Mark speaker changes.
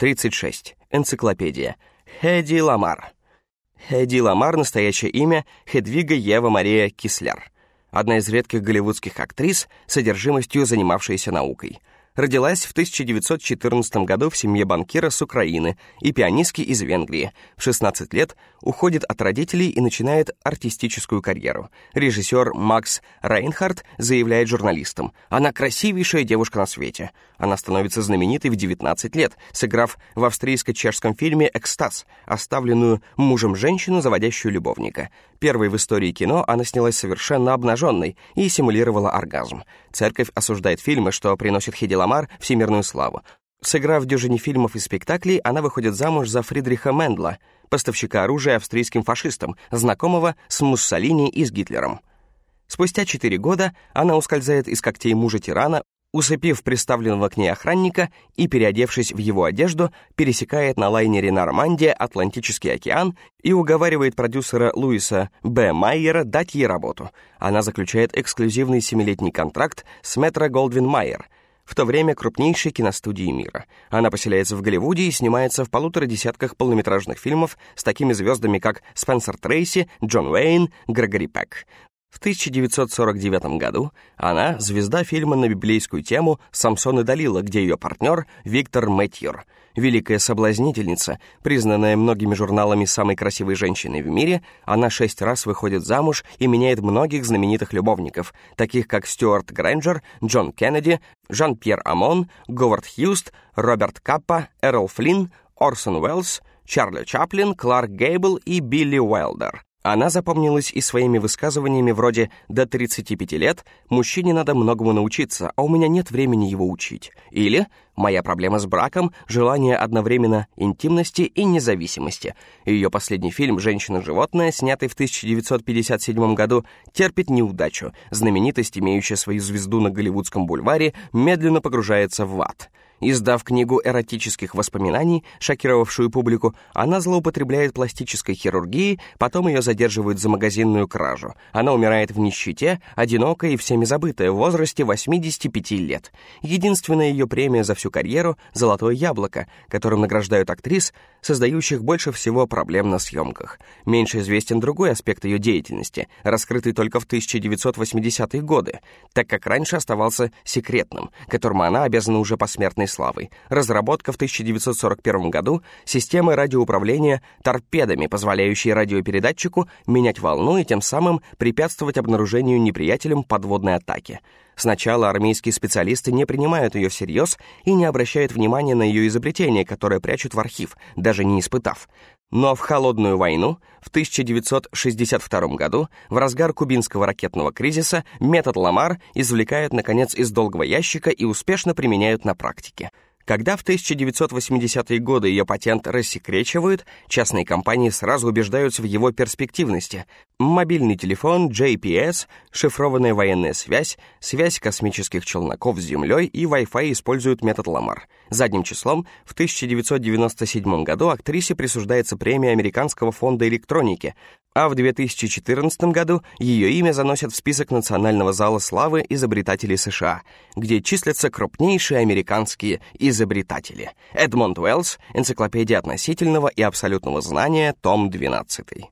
Speaker 1: 36. Энциклопедия. Хэдди Ламар. Хэдди Ламар — настоящее имя Хедвига Ева Мария Кислер. Одна из редких голливудских актрис, содержимостью занимавшаяся наукой — Родилась в 1914 году в семье банкира с Украины и пианистки из Венгрии. В 16 лет уходит от родителей и начинает артистическую карьеру. Режиссер Макс Рейнхард заявляет журналистам, «Она красивейшая девушка на свете». Она становится знаменитой в 19 лет, сыграв в австрийско-чешском фильме «Экстаз», оставленную мужем женщину, заводящую любовника. Первой в истории кино она снялась совершенно обнаженной и симулировала оргазм. Церковь осуждает фильмы, что приносит Хеди Ламар всемирную славу. Сыграв в дюжине фильмов и спектаклей, она выходит замуж за Фридриха Мендла, поставщика оружия австрийским фашистам, знакомого с Муссолини и с Гитлером. Спустя четыре года она ускользает из когтей мужа-тирана, усыпив представленного к ней охранника и, переодевшись в его одежду, пересекает на лайнере «Нормандия» Атлантический океан и уговаривает продюсера Луиса Б. Майера дать ей работу. Она заключает эксклюзивный семилетний контракт с Метро Голдвин Майер, в то время крупнейшей киностудии мира. Она поселяется в Голливуде и снимается в полутора десятках полнометражных фильмов с такими звездами, как Спенсер Трейси, Джон Уэйн, Грегори Пек. В 1949 году она — звезда фильма на библейскую тему «Самсон и Далила», где ее партнер Виктор Мэтьюр. Великая соблазнительница, признанная многими журналами самой красивой женщиной в мире, она шесть раз выходит замуж и меняет многих знаменитых любовников, таких как Стюарт Грэнджер, Джон Кеннеди, Жан-Пьер Амон, Говард Хьюст, Роберт Каппа, Эрл Флинн, Орсон Уэллс, Чарли Чаплин, Кларк Гейбл и Билли Уэлдер. Она запомнилась и своими высказываниями вроде «до 35 лет мужчине надо многому научиться, а у меня нет времени его учить». Или «моя проблема с браком — желание одновременно интимности и независимости». Ее последний фильм «Женщина-животное», снятый в 1957 году, терпит неудачу. Знаменитость, имеющая свою звезду на Голливудском бульваре, медленно погружается в ад — Издав книгу эротических воспоминаний, шокировавшую публику, она злоупотребляет пластической хирургией, потом ее задерживают за магазинную кражу. Она умирает в нищете, одинокая и всеми забытая, в возрасте 85 лет. Единственная ее премия за всю карьеру — «Золотое яблоко», которым награждают актрис, создающих больше всего проблем на съемках. Меньше известен другой аспект ее деятельности, раскрытый только в 1980-е годы, так как раньше оставался секретным, которому она обязана уже посмертной славой. Разработка в 1941 году системы радиоуправления торпедами, позволяющей радиопередатчику менять волну и тем самым препятствовать обнаружению неприятелем подводной атаки. Сначала армейские специалисты не принимают ее всерьез и не обращают внимания на ее изобретение, которое прячут в архив, даже не испытав. Но в холодную войну в 1962 году, в разгар кубинского ракетного кризиса, метод Ламар извлекают, наконец, из долгого ящика и успешно применяют на практике — когда в 1980-е годы ее патент рассекречивают, частные компании сразу убеждаются в его перспективности. Мобильный телефон, JPS, шифрованная военная связь, связь космических челноков с Землей и Wi-Fi используют метод Ламар. Задним числом в 1997 году актрисе присуждается премия Американского фонда электроники, а в 2014 году ее имя заносят в список Национального зала славы изобретателей США, где числятся крупнейшие американские изобретатели. Эдмонд Уэллс, Энциклопедия относительного и абсолютного знания, том 12.